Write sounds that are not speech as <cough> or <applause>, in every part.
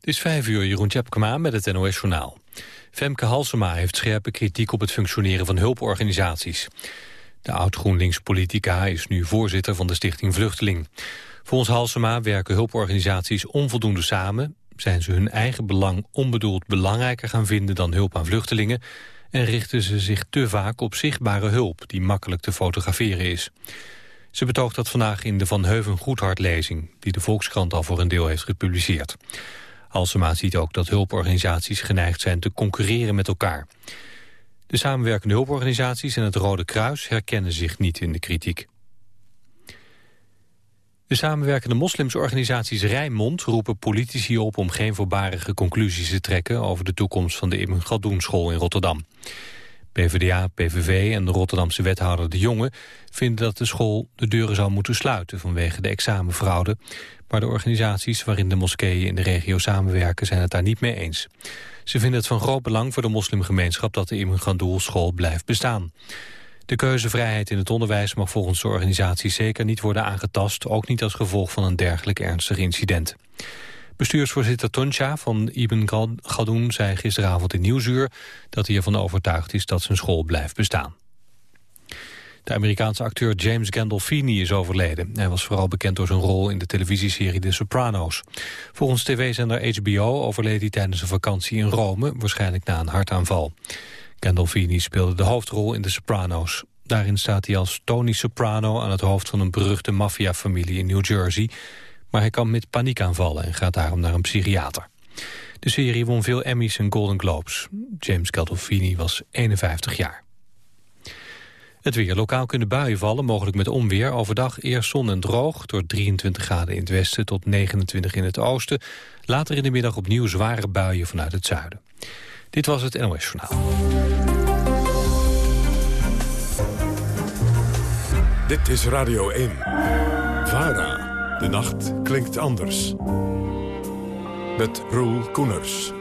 Het is vijf uur, Jeroen Tjepkema met het NOS-journaal. Femke Halsema heeft scherpe kritiek op het functioneren van hulporganisaties. De oud-GroenLinks-politica is nu voorzitter van de Stichting Vluchteling. Volgens Halsema werken hulporganisaties onvoldoende samen... zijn ze hun eigen belang onbedoeld belangrijker gaan vinden dan hulp aan vluchtelingen... en richten ze zich te vaak op zichtbare hulp die makkelijk te fotograferen is. Ze betoogt dat vandaag in de Van Heuven Goedhart-lezing... die de Volkskrant al voor een deel heeft gepubliceerd. Halsema ziet ook dat hulporganisaties geneigd zijn te concurreren met elkaar. De samenwerkende hulporganisaties en het Rode Kruis herkennen zich niet in de kritiek. De samenwerkende moslimsorganisaties Rijnmond roepen politici op om geen voorbarige conclusies te trekken over de toekomst van de Ibn Galdoen school in Rotterdam. PvdA, PVV en de Rotterdamse wethouder De Jonge vinden dat de school de deuren zou moeten sluiten vanwege de examenfraude. Maar de organisaties waarin de moskeeën in de regio samenwerken zijn het daar niet mee eens. Ze vinden het van groot belang voor de moslimgemeenschap dat de Ibn Gandoel school blijft bestaan. De keuzevrijheid in het onderwijs mag volgens de organisatie zeker niet worden aangetast, ook niet als gevolg van een dergelijk ernstig incident. Bestuursvoorzitter Toncha van Ibn Galdoen zei gisteravond in Nieuwsuur dat hij ervan overtuigd is dat zijn school blijft bestaan. De Amerikaanse acteur James Gandolfini is overleden. Hij was vooral bekend door zijn rol in de televisieserie The Sopranos. Volgens tv-zender HBO overleed hij tijdens een vakantie in Rome, waarschijnlijk na een hartaanval. Gandolfini speelde de hoofdrol in The Sopranos. Daarin staat hij als Tony Soprano aan het hoofd van een beruchte maffiafamilie in New Jersey. Maar hij kan met paniek aanvallen en gaat daarom naar een psychiater. De serie won veel Emmys en Golden Globes. James Gandolfini was 51 jaar. Het weer. Lokaal kunnen buien vallen, mogelijk met onweer. Overdag eerst zon en droog, door 23 graden in het westen tot 29 in het oosten. Later in de middag opnieuw zware buien vanuit het zuiden. Dit was het NOS Journaal. Dit is Radio 1. VARA. De nacht klinkt anders. Met Roel Koeners.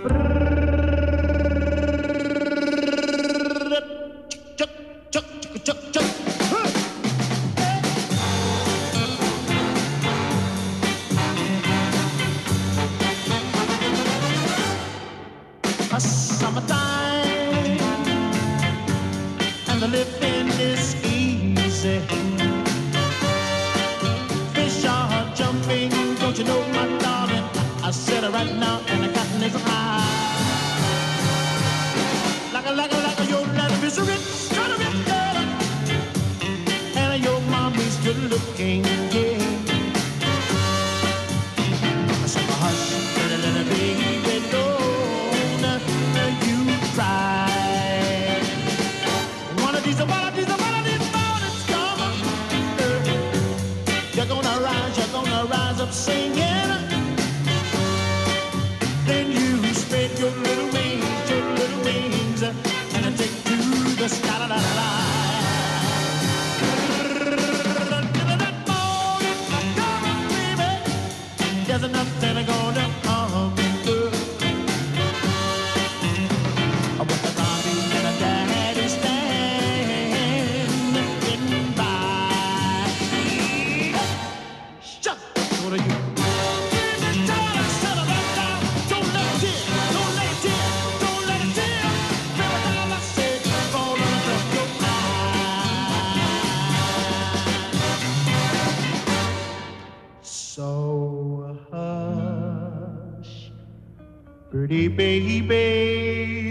Pretty baby.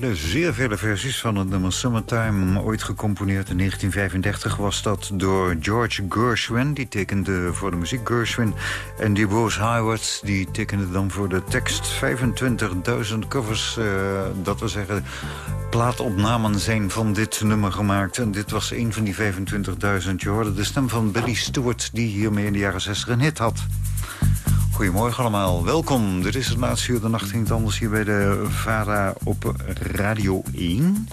Vele, zeer vele versies van het nummer Summertime... ooit gecomponeerd in 1935 was dat door George Gershwin. Die tekende voor de muziek Gershwin. En die Bruce Howard, die tekende dan voor de tekst 25.000 covers. Uh, dat we zeggen, plaatopnamen zijn van dit nummer gemaakt. En dit was een van die 25.000. Je hoorde de stem van Billy Stewart... die hiermee in de jaren 60 een hit had. Goedemorgen allemaal, welkom. Dit is het laatste uur de nacht ging het anders hier bij de VARA op Radio 1.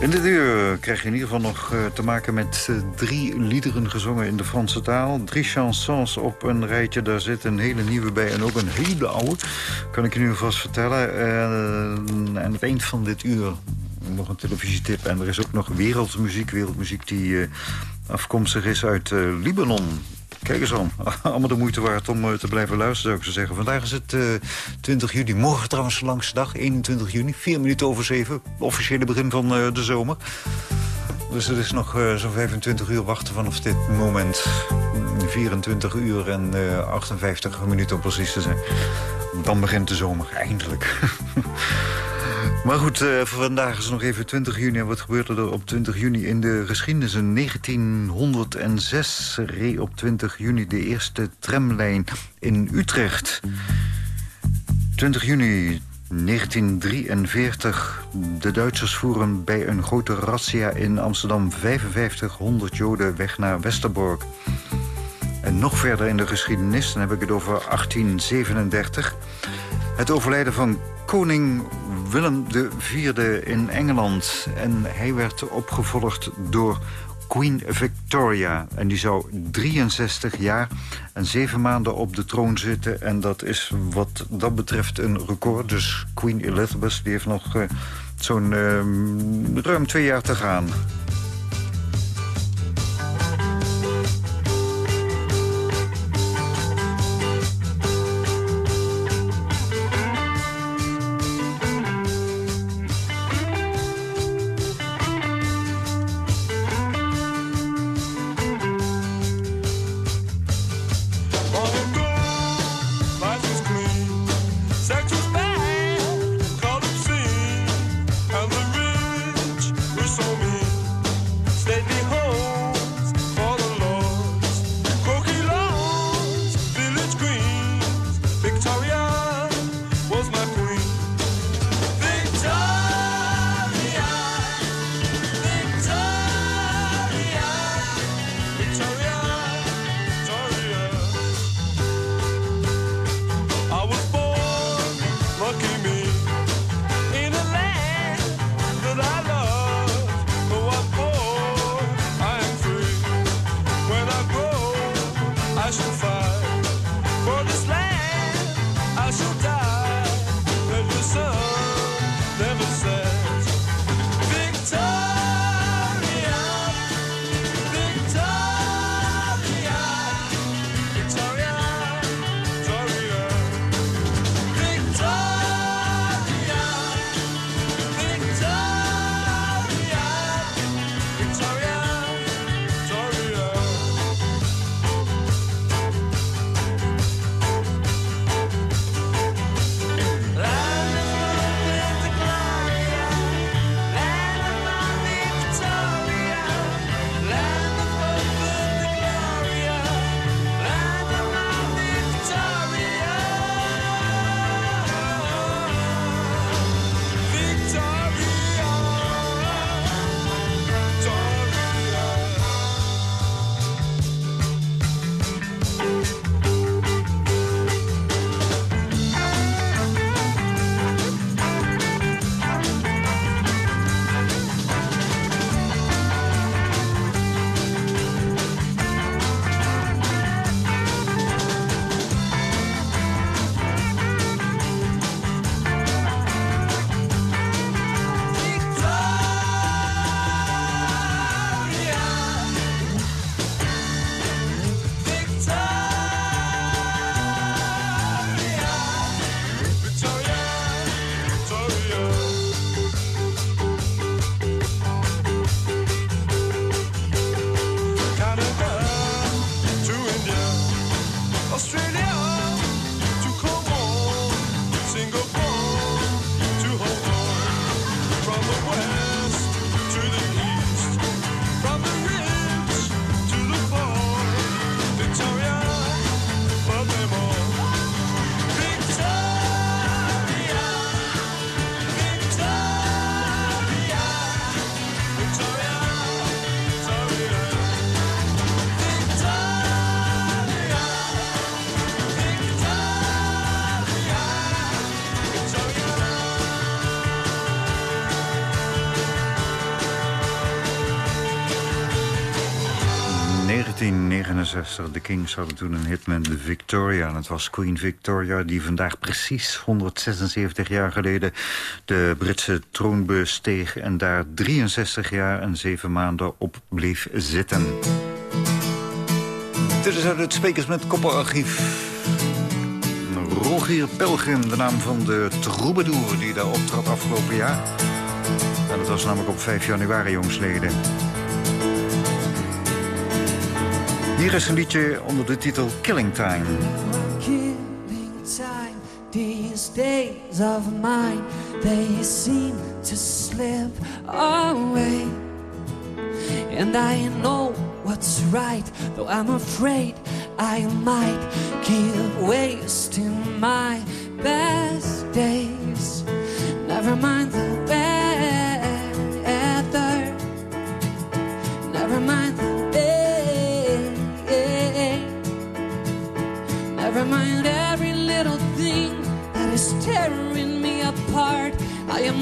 In dit uur krijg je in ieder geval nog uh, te maken met uh, drie liederen gezongen in de Franse taal. Drie chansons op een rijtje, daar zit een hele nieuwe bij en ook een hele oude. Kan ik je nu vast vertellen. Uh, aan het eind van dit uur nog een televisietip. En er is ook nog wereldmuziek. Wereldmuziek die uh, afkomstig is uit uh, Libanon. Kijk eens om. <laughs> Allemaal de moeite waard om uh, te blijven luisteren, zou ik zo zeggen. Vandaag is het 20 juni. Morgen trouwens de langste dag, 21 juni. Vier minuten over zeven. Officiële begin van de zomer. Dus het is nog zo'n 25 uur wachten vanaf dit moment. 24 uur en 58 minuten om precies te zijn. Dan begint de zomer, eindelijk. <laughs> Maar goed, uh, voor vandaag is nog even 20 juni. En wat gebeurt er op 20 juni in de geschiedenis? In 1906 reed op 20 juni de eerste tramlijn in Utrecht. 20 juni 1943. De Duitsers voeren bij een grote razzia in Amsterdam 5500 Joden weg naar Westerbork. En nog verder in de geschiedenis, dan heb ik het over 1837. Het overlijden van koning Willem IV in Engeland. En hij werd opgevolgd door Queen Victoria. En die zou 63 jaar en 7 maanden op de troon zitten. En dat is wat dat betreft een record. Dus Queen Elizabeth die heeft nog uh, zo'n uh, ruim twee jaar te gaan. 1969. De Kings hadden toen een hit met Victoria. En het was Queen Victoria die vandaag precies 176 jaar geleden... de Britse troon besteeg en daar 63 jaar en 7 maanden op bleef zitten. Dit is uit het Spekers met Kopperarchief. Rogier Pelgrim, de naam van de troubadour die daar optrad afgelopen jaar. En dat was namelijk op 5 januari, jongsleden. Hier is een liedje onder de titel Killing Time. Killing time, these days of mine, they seem to slip away. And I know what's right, though I'm afraid I might keep wasting my best days. Never mind the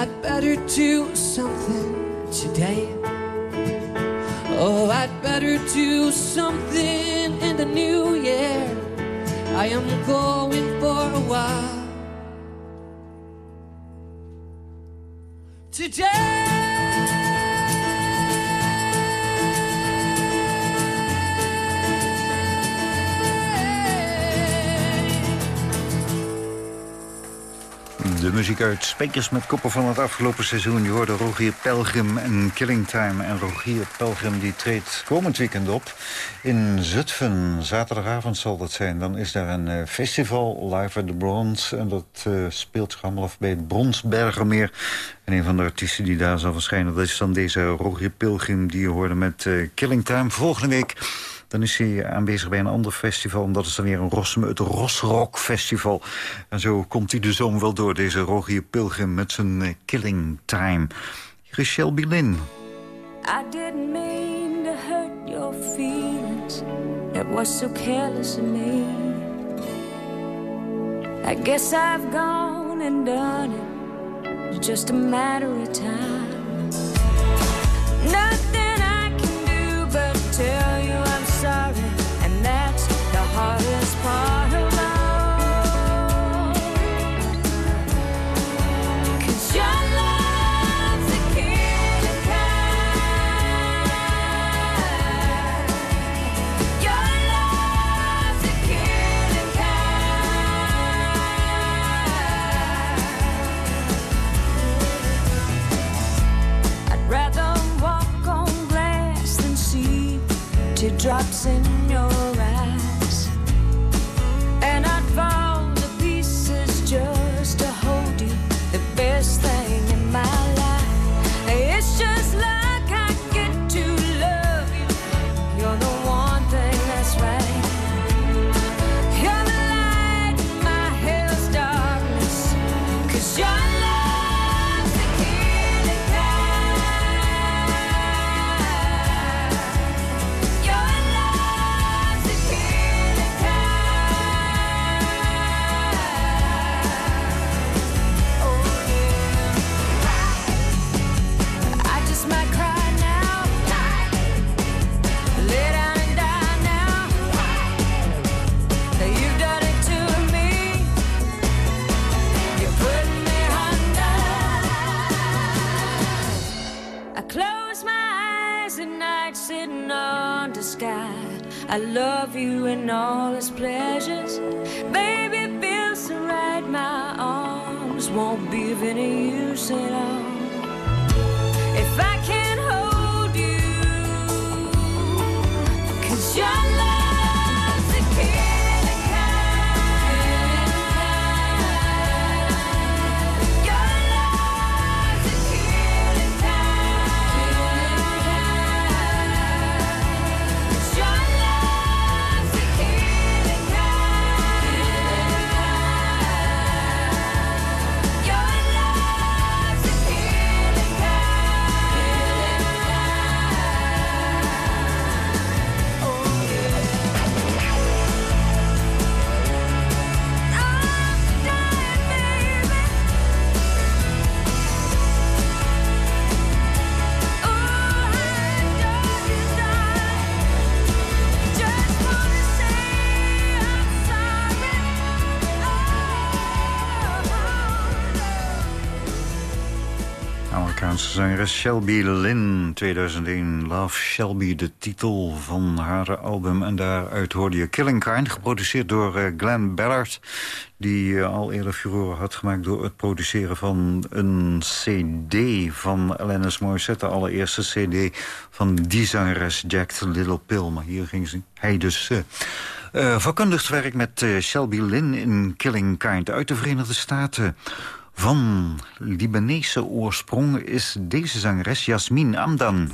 I'd better do something today. Oh, I'd better do something in the new year. I am going for a while. Muziek uit Spekers met Koppen van het afgelopen seizoen. Je hoorde Rogier Pelgrim en Killing Time. En Rogier Pelgrim die treedt komend weekend op in Zutphen. Zaterdagavond zal dat zijn. Dan is daar een eh, festival, Live at the Bronze. En dat eh, speelt zich allemaal af bij het Bronsbergermeer. En een van de artiesten die daar zal verschijnen... dat is dan deze Rogier Pelgrim die je hoorde met eh, Killing Time. Volgende week... Dan is hij aanwezig bij een ander festival. En dat is dan weer een Rossum, het Rosrock Festival. En zo komt hij de zomer wel door, deze Rogier Pilgrim... met zijn eh, Killing Time. Shelby Lynn. I didn't mean to hurt your feelings. It was so careless of me. I guess I've gone and done it. Just a matter of time. Nothing drops in Shelby Lynn, 2001. Love Shelby, de titel van haar album. En daaruit hoorde je Killing Kind, geproduceerd door eh, Glenn Ballard... die eh, al eerder furore had gemaakt door het produceren van een cd... van Alanis Morissette, de allereerste cd van die zangeres Jack Little Pill. Maar hier ging ze, hij dus... eh eh, vakkundig werk met Shelby Lynn in Killing Kind uit de Verenigde Staten. Van Libanese oorsprong is deze zangeres Yasmin Amdan.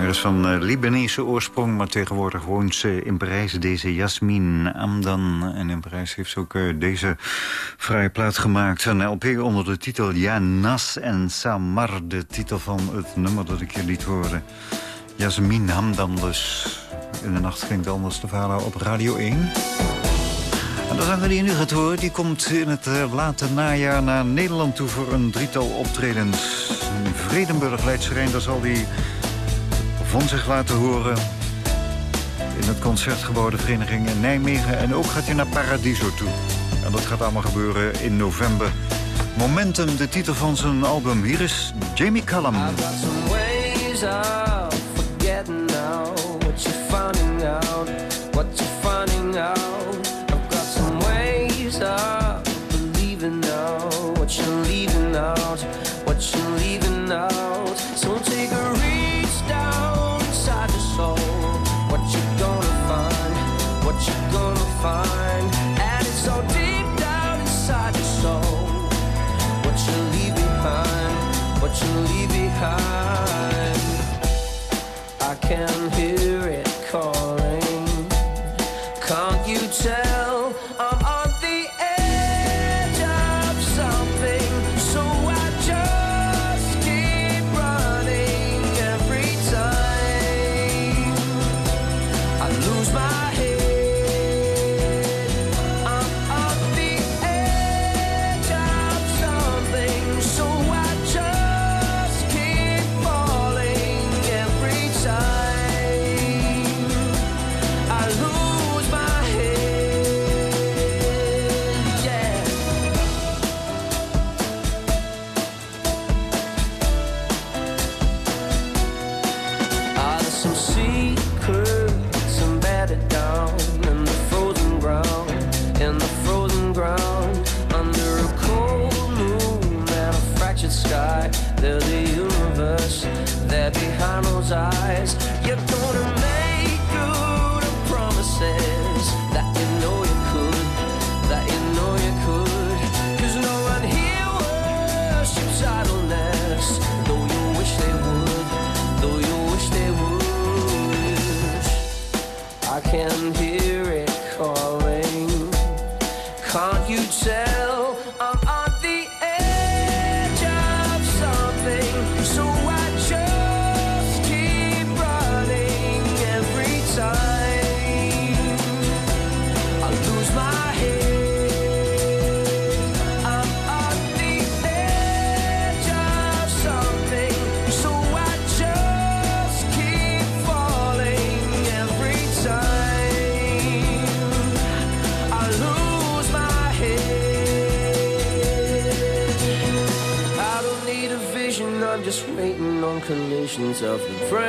Zanger is van eh, Libanese oorsprong, maar tegenwoordig woont ze in Parijs. Deze Jasmin Amdan. En in Parijs heeft ze ook eh, deze vrije plaat gemaakt. Een LP onder de titel Ja Nas en Samar. De titel van het nummer dat ik je liet horen. Jasmin Hamdan dus. In de nacht het anders de vader op Radio 1. En de zanger die je nu gaat horen, die komt in het eh, late najaar naar Nederland toe voor een drietal optredens. In Vredenburg, daar zal hij van zich laten horen. In het Concertgebouw de Vereniging in Nijmegen. En ook gaat hij naar Paradiso toe. En dat gaat allemaal gebeuren in november. Momentum, de titel van zijn album. Hier is Jamie out. fine.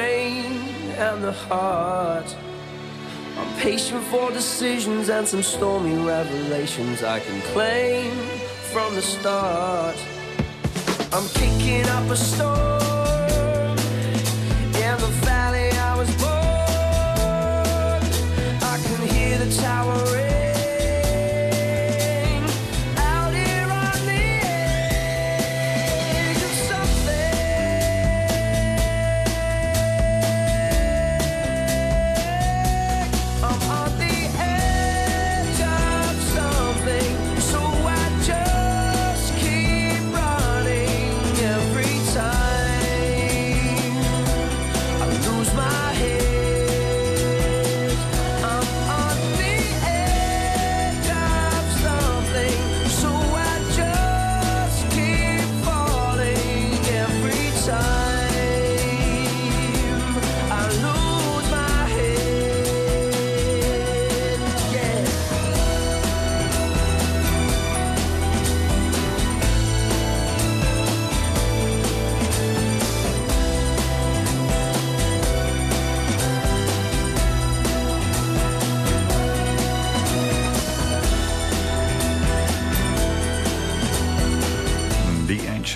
Brain and the heart. I'm patient for decisions and some stormy revelations I can claim from the start. I'm kicking up a storm in the valley I was born. I can hear the tower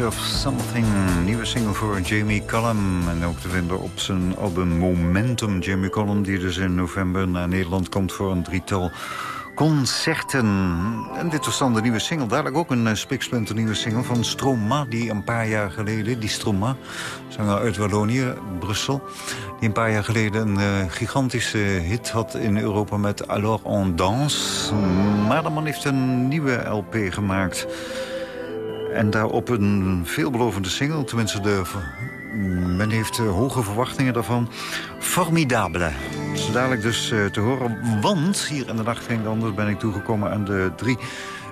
Of Something. Nieuwe single voor Jamie Cullum. En ook te vinden op zijn album Momentum. Jamie Cullum die dus in november naar Nederland komt voor een drietal Concerten. En dit was dan de nieuwe single. Dadelijk ook een uh, spiksplinter nieuwe single van Stroma... die een paar jaar geleden, die Stroma, zanger uit Wallonië, Brussel... die een paar jaar geleden een uh, gigantische hit had in Europa met Alors on danse. Maar de man heeft een nieuwe LP gemaakt... En daarop een veelbelovende single, tenminste de, men heeft uh, hoge verwachtingen daarvan. Formidable. Zo dadelijk dus uh, te horen, want hier in de nacht ging anders ben ik toegekomen aan de drie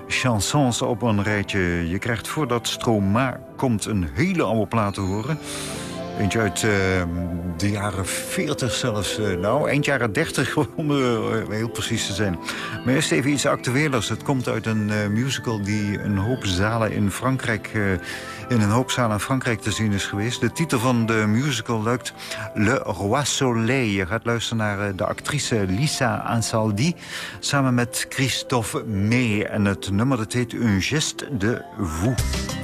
chansons op een rijtje. Je krijgt voordat Stroma komt een hele oude plaat te horen. Eentje uit uh, de jaren 40 zelfs. Uh, nou, eind jaren 30 <laughs> om uh, heel precies te zijn. Maar eerst even iets actuelers. Het komt uit een musical die een hoop zalen in Frankrijk... in een hoop zalen in Frankrijk te zien is geweest. De titel van de musical luidt Le Roi Soleil. Je gaat luisteren naar de actrice Lisa Ansaldi... samen met Christophe May. En het nummer dat heet Un geste de vous.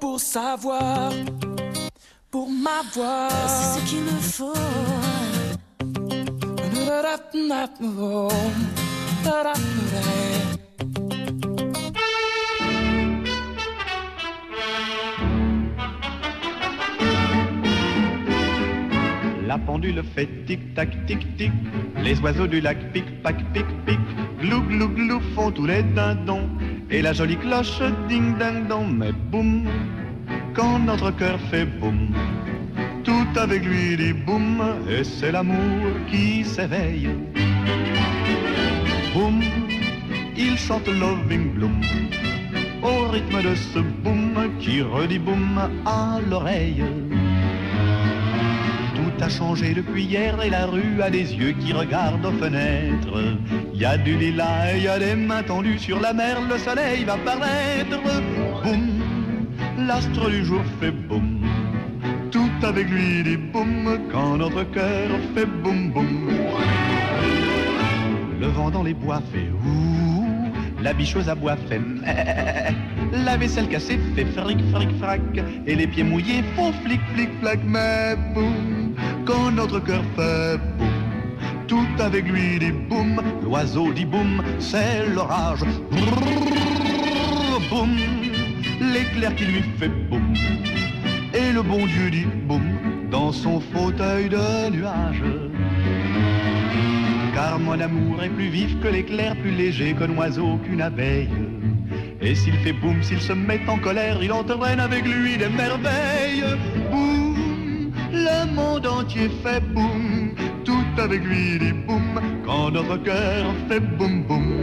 Pour savoir, pour m'avoir. C'est ce qu'il me faut. La pendule fait tic-tac, tic-tic. Les oiseaux du lac pic-pac, pic-pic. Glou, glou, glou font tous les dindons. Et la jolie cloche ding-ding-dong. Mais boum, quand notre cœur fait boum, tout avec lui dit boum. Et c'est l'amour qui s'éveille. Boum, il chante Loving Bloom. Au rythme de ce boum qui redit boum à l'oreille. A changé depuis hier et la rue a des yeux qui regardent aux fenêtres. Y a du lilas et y a des mains tendues sur la mer, le soleil va paraître. Boum, l'astre du jour fait boum. Tout avec lui dit boum quand notre cœur fait boum boum. Le vent dans les bois fait ouh, la bicheuse à bois fait meh, la vaisselle cassée fait fric fric frac, et les pieds mouillés font flic flic flac, mais boum, quand notre cœur fait boum. Tout avec lui dit boum, l'oiseau dit boum, c'est l'orage. Boum, l'éclair qui lui fait boum. Et le bon Dieu dit boum dans son fauteuil de nuage. Car mon amour est plus vif que l'éclair, plus léger qu'un oiseau, qu'une abeille. Et s'il fait boum, s'il se met en colère, il entraîne avec lui des merveilles. Le monde entier fait boum, tout avec lui dit boum, quand notre cœur fait boum. Boum,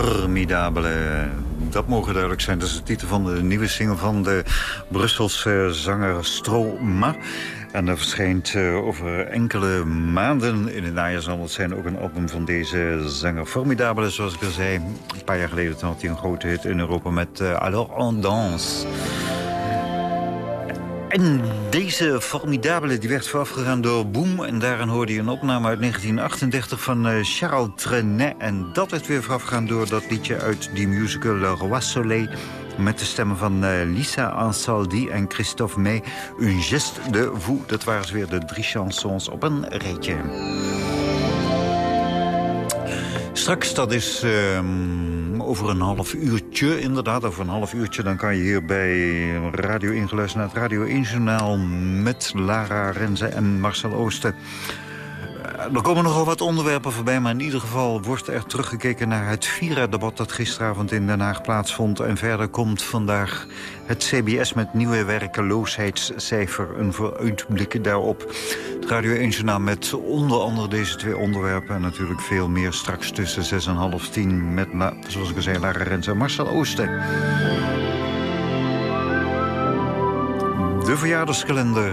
Formidabele. Dat mogen duidelijk zijn. Dat is de titel van de nieuwe single van de Brusselse zanger Stroma. En dat verschijnt eh, over enkele maanden in het najaar zal het zijn ook een album van deze zanger. Formidabele, zoals ik al zei. Een paar jaar geleden had hij een grote hit in Europa met eh, Alors on danse. En deze formidabele die werd voorafgegaan door Boom. En daarin hoorde je een opname uit 1938 van eh, Charles Trenet. En dat werd weer voorafgegaan door dat liedje uit die musical Le Roi Soleil... met de stemmen van eh, Lisa Ansaldi en Christophe May. Un geste de vous. Dat waren ze weer de drie chansons op een rijtje. Straks, dat is over een half uurtje inderdaad. Over een half uurtje dan kan je hier bij Radio ingeluisterd naar het Radio 1 Journaal... met Lara Renze en Marcel Oosten. Er komen nogal wat onderwerpen voorbij, maar in ieder geval wordt er teruggekeken naar het Vira-debat dat gisteravond in Den Haag plaatsvond. En verder komt vandaag het CBS met nieuwe werkeloosheidscijfer, een vooruitblik daarop. Het Radio 1 Journaal met onder andere deze twee onderwerpen en natuurlijk veel meer straks tussen 6 en half tien met, La- zoals ik al zei, Lara Rens en Marcel Oosten. De verjaardagskalender.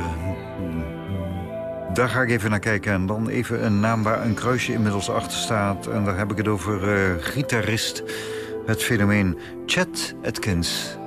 Daar ga ik even naar kijken. En dan even een naam waar een kruisje inmiddels achter staat. En daar heb ik het over eh, gitarist. Het fenomeen Chet Atkins.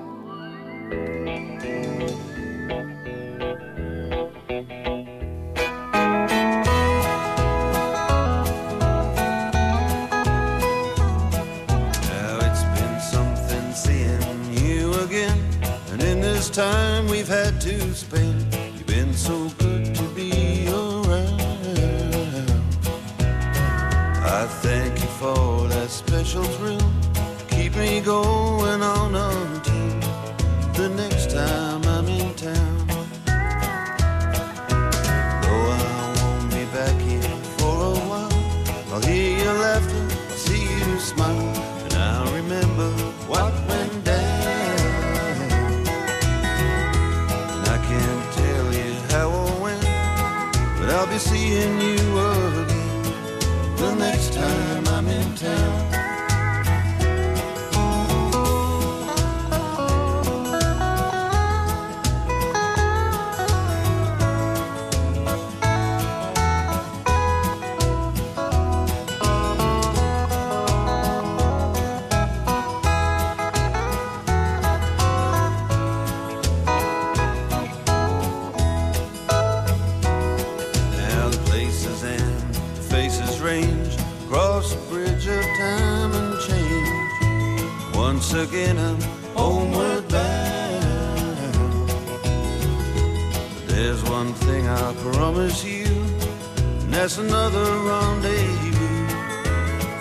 Rendezvous.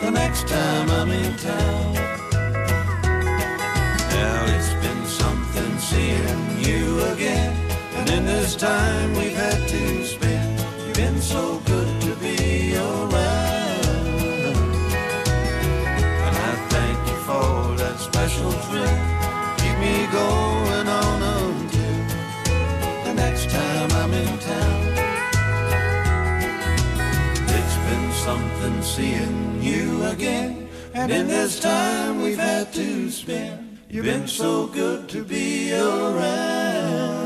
The next time I'm in town. Now it's been something seeing you again. And in this time we've had to spend, you've been so good seeing you again. And in this time we've had to spend, you've been so good to be around.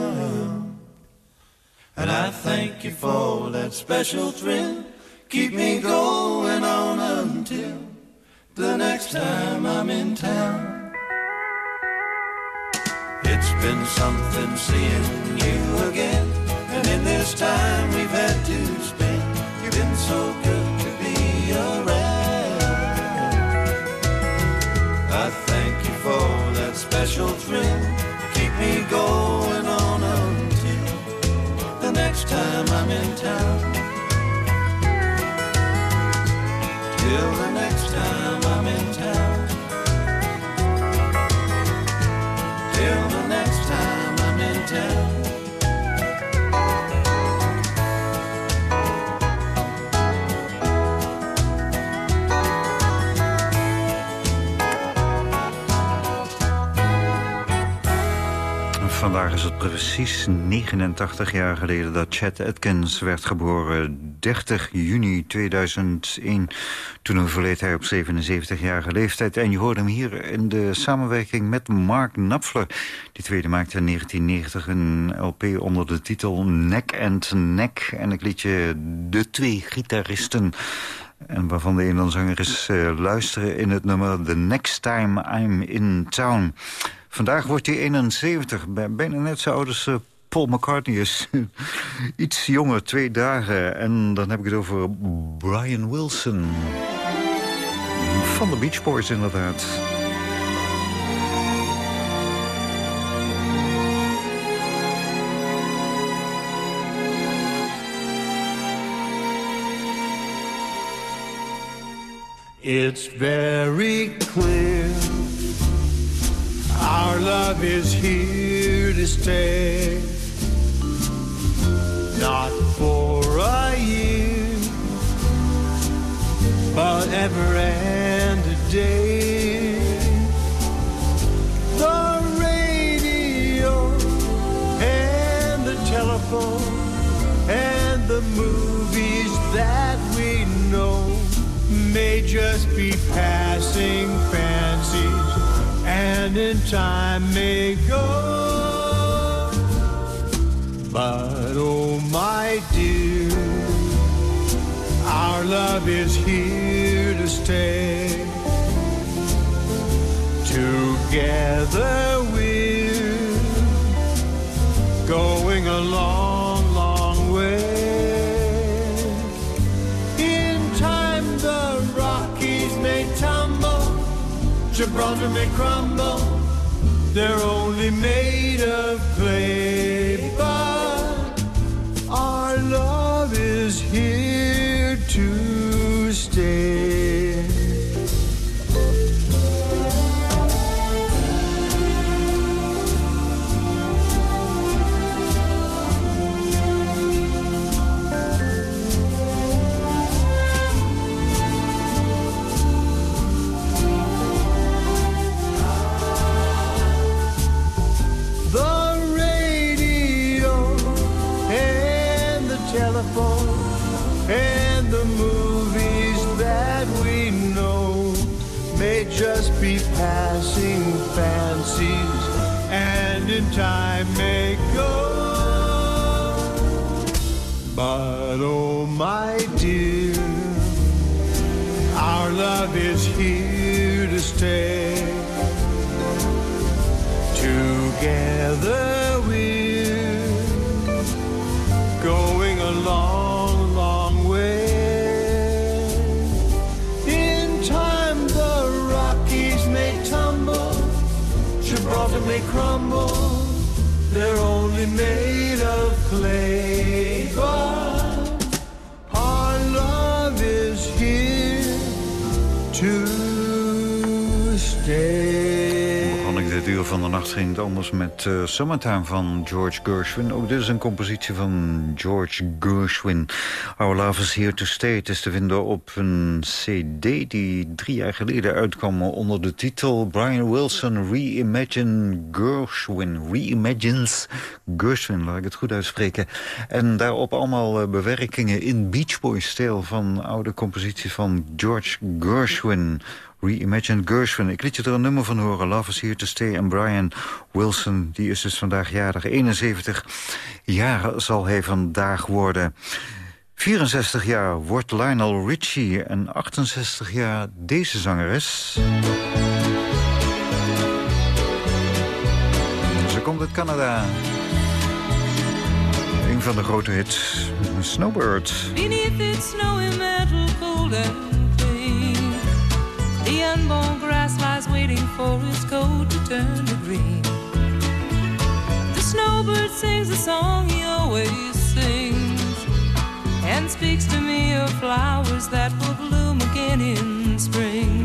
And I thank you for that special thrill. Keep me going on until the next time I'm in town. It's been something seeing you again. And in this time we've had to spend, you've been so good special thrill. Keep me going on until the next time I'm in town. Till the next time I'm Vandaag is het precies 89 jaar geleden dat Chet Atkins werd geboren. 30 juni 2001. Toen overleed hij op 77-jarige leeftijd. En je hoorde hem hier in de samenwerking met Mark Knapfler. Die tweede maakte in 1990 een LP onder de titel Neck and Neck. En ik liet je de twee gitaristen... En waarvan de zanger is eh, luisteren in het nummer The Next Time I'm in Town. Vandaag wordt hij 71, bij- bijna net zo oud als eh, Paul McCartney is. <laughs> Iets jonger, twee dagen. En dan heb ik het over Brian Wilson. Van de Beach Boys inderdaad. It's very clear our love is here to stay. Not for a year, but ever and a day. The radio and the telephone and the movies that may just be passing fancies and in time may go. But oh my dear, our love is here to stay. Together we're going a Gibraltar may crumble. They're only made of clay, eh Summertime van George Gershwin. Ook dit is een compositie van George Gershwin. Our Love is Here to Stay. Is te vinden op een cd die drie jaar geleden uitkwam... onder de titel Brian Wilson Reimagine Gershwin. Reimagines Gershwin, laat ik het goed uitspreken. En daarop allemaal eh, bewerkingen in Beach Boys-stijl... van oude composities van George Gershwin... Reimagine Gershwin. Ik liet je er een nummer van horen. Love is Here to Stay. En Brian Wilson, die is dus vandaag jarig. 71 jaar zal hij vandaag worden. 64 jaar wordt Lionel Richie. En 68 jaar deze zangeres. Ze komt uit Canada. Een van de grote hits. Snowbird. Beneath its snowy and clean, the unborn grass lies waiting for its coat to turn to green. The snowbird sings a song he always sings, and speaks to me of flowers that will bloom again in spring.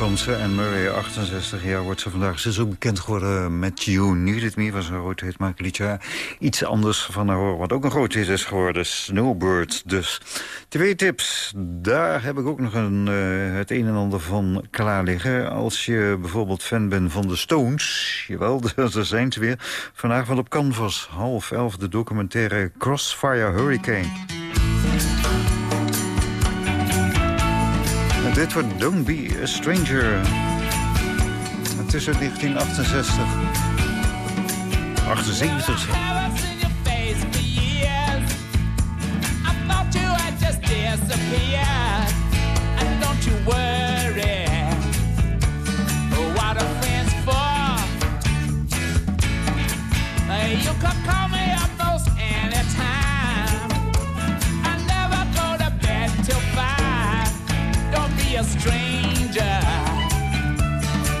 En Murray, 68 jaar wordt ze vandaag. Ze ook bekend geworden met You Need It Me, was een groot hit, maar ik iets anders van haar horen. Wat ook een groot hit is geworden, Snowbird dus. Twee tips, daar heb ik ook nog een, eh, het een en ander van klaar liggen. Als je bijvoorbeeld fan bent van de Stones, jawel, <laughs> daar zijn ze weer. Vanavond op Canvas, half elf, de documentaire Crossfire Hurricane. Dit wordt Don't Be a Stranger. Het is uit 1968. 78. thought you had just disappeared. And don't you worry. What be a stranger.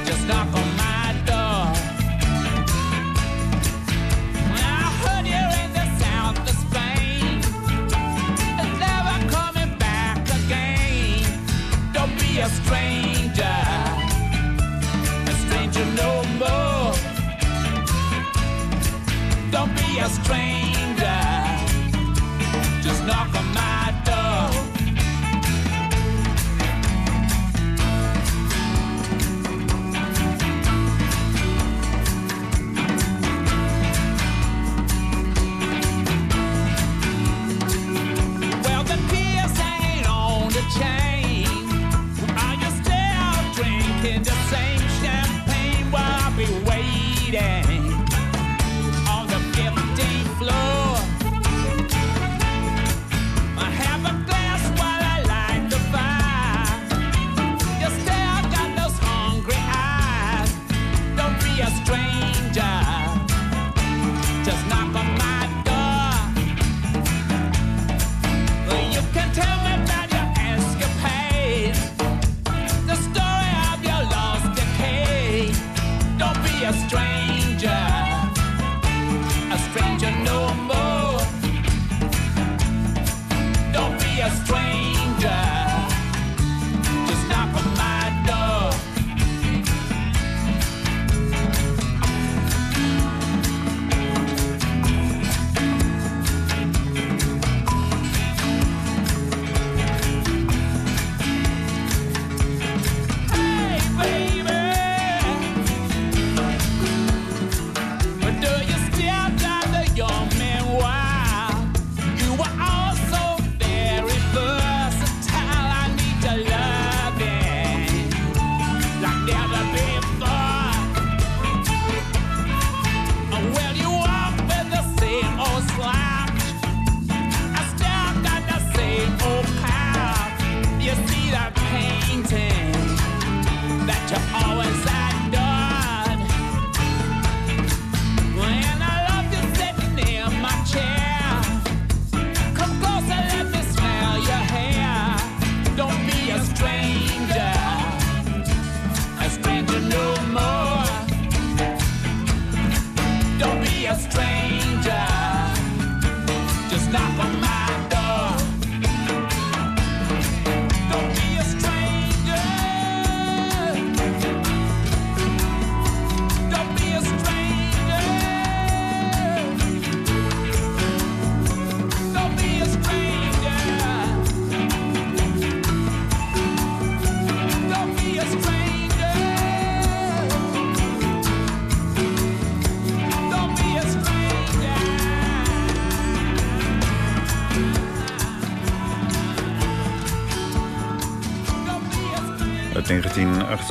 Just knock on my door. I heard you're in the south of Spain. It's never coming back again. Don't be a stranger, a stranger no more. Don't be a stranger. Just knock on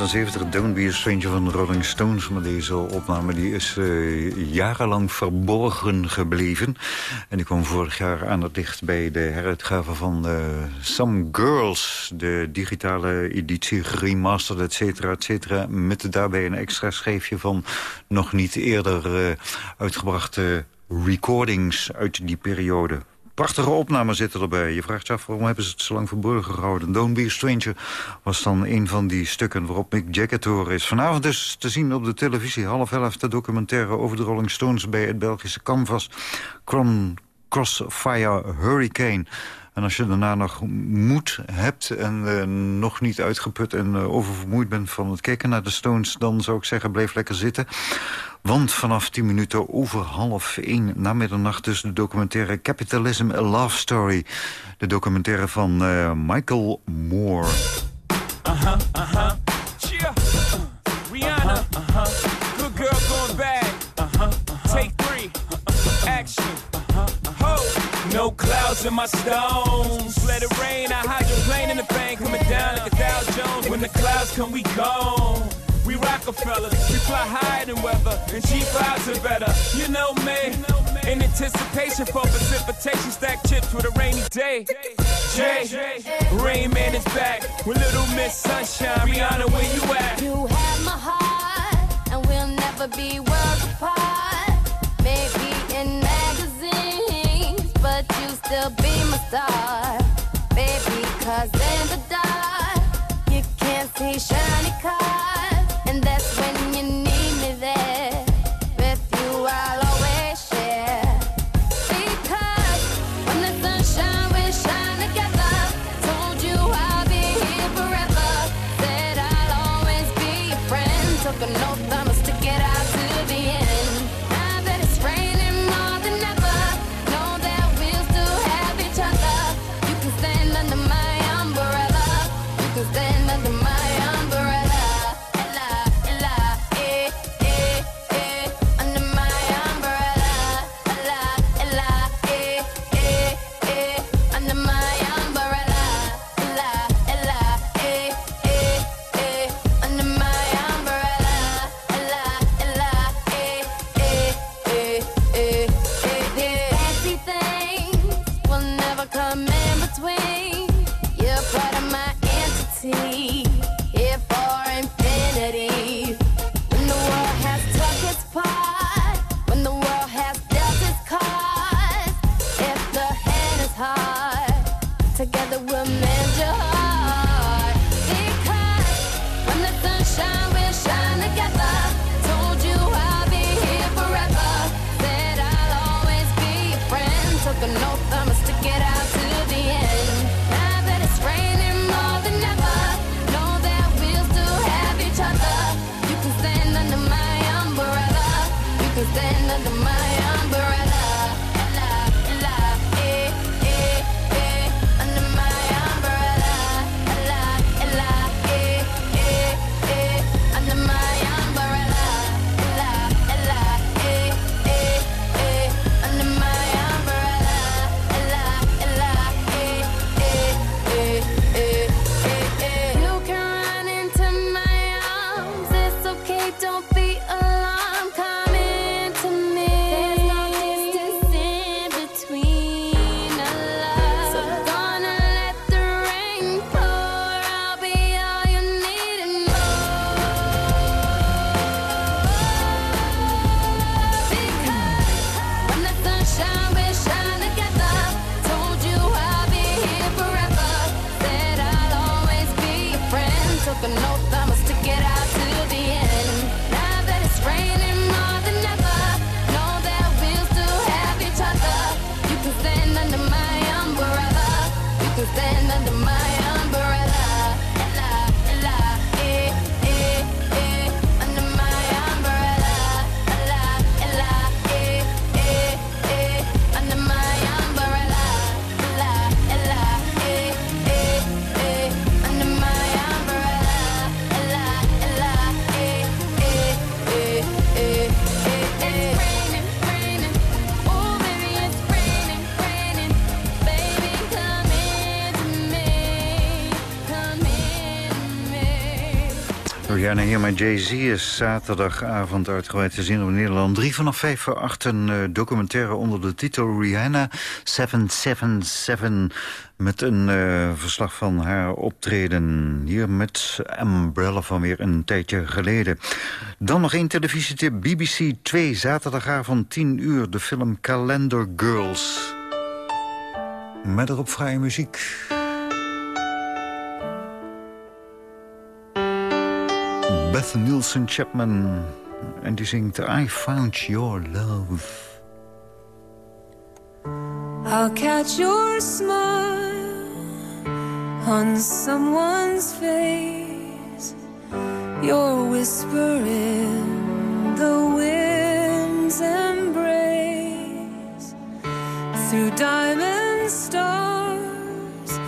1978, Don't Be a Stranger van Rolling Stones. Maar deze opname die is eh, jarenlang verborgen gebleven. En die kwam vorig jaar aan het licht bij de heruitgave van eh, Some Girls. De digitale editie, geremasterd, et cetera, et cetera. Met daarbij een extra schijfje van nog niet eerder eh, uitgebrachte recordings uit die periode. Prachtige opnamen zitten erbij. Je vraagt je af waarom hebben ze het zo lang verborgen gehouden. Don't Be a Stranger was dan een van die stukken waarop Mick Jagger horen is. Vanavond dus te zien op de televisie half elf de documentaire over de Rolling Stones bij het Belgische Canvas. Crossfire Hurricane. En als je daarna nog moed hebt en eh, nog niet uitgeput en eh, oververmoeid bent van het kijken naar de Stones... dan zou ik zeggen, blijf lekker zitten. Want vanaf 10 minuten over half 1 na middernacht... dus de documentaire Capitalism A Love Story. De documentaire van eh, Michael Moore. Uh-huh, uh-huh. Cheer. Uh, Rihanna. Uh-huh. Good clouds in my stones. Let it rain. I hydroplane in the bank. Coming down like a Dow Jones. When the clouds come, we gone. We Rockefellers, we fly higher than weather, and cheap vibes are better. You know me, in anticipation for precipitation, stack chips with a rainy day. Jay, Rain Man is back with Little Miss Sunshine. Rihanna, where you at? You have my heart, and we'll never be still be my star. Baby, cause in the dark, you can't see shiny cars. high. Together we'll make Rihanna hier met Jay-Z is zaterdagavond uitgebreid te zien op Nederland. 3 vanaf 5 voor 8 een uh, documentaire onder de titel Rihanna 777. Met een uh, verslag van haar optreden hier met Umbrella van weer een tijdje geleden. Dan nog één televisietip, BBC 2, zaterdagavond 10 uur, de film Calendar Girls. Met erop vrije muziek. Beth Nielsen Chapman. En die zingt I Found Your Love. I'll catch your smile on someone's face. Your whisper in the wind's embrace. Through diamond stars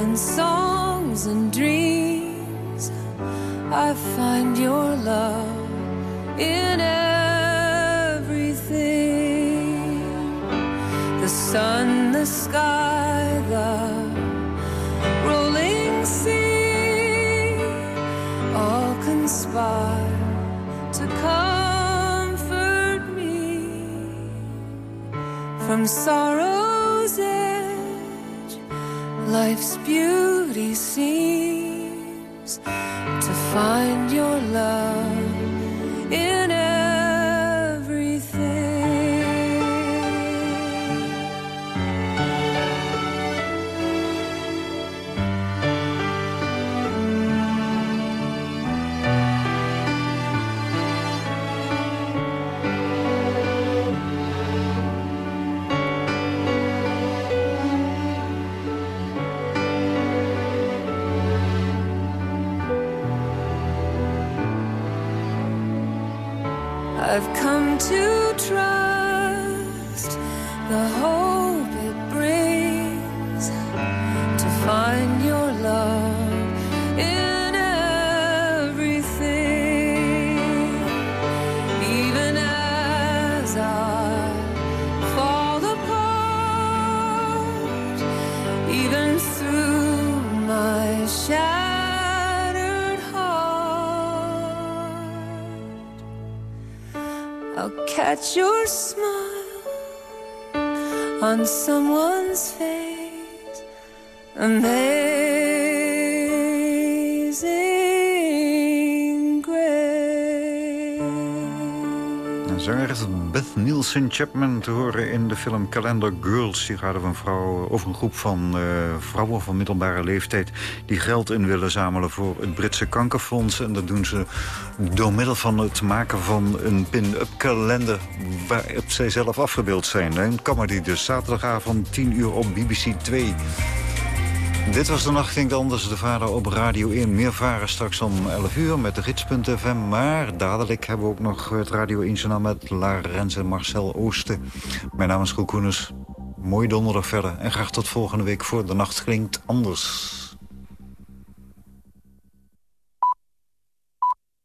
and songs and dreams, I find your love in everything the sun, the sky, the rolling sea all conspire to comfort me from sorrow's edge. Life's beauty seems to find your love to Beth Nielsen Chapman te horen in de film Calendar Girls. Die gaat over een, vrouw, over een groep van uh, vrouwen van middelbare leeftijd... die geld in willen zamelen voor het Britse kankerfonds. En dat doen ze door middel van het maken van een pin-up kalender... waarop zij zelf afgebeeld zijn. Een comedy dus zaterdagavond 10 uur op BBC 2. Dit was de Nacht Klinkt Anders, de vader op Radio 1. Meer varen straks om 11 uur met de gids.fm. Maar dadelijk hebben we ook nog het Radio 1 journaal met Laurens en Marcel Oosten. Mijn naam is Koen Koeners. Mooi donderdag verder en graag tot volgende week voor de Nacht Klinkt Anders.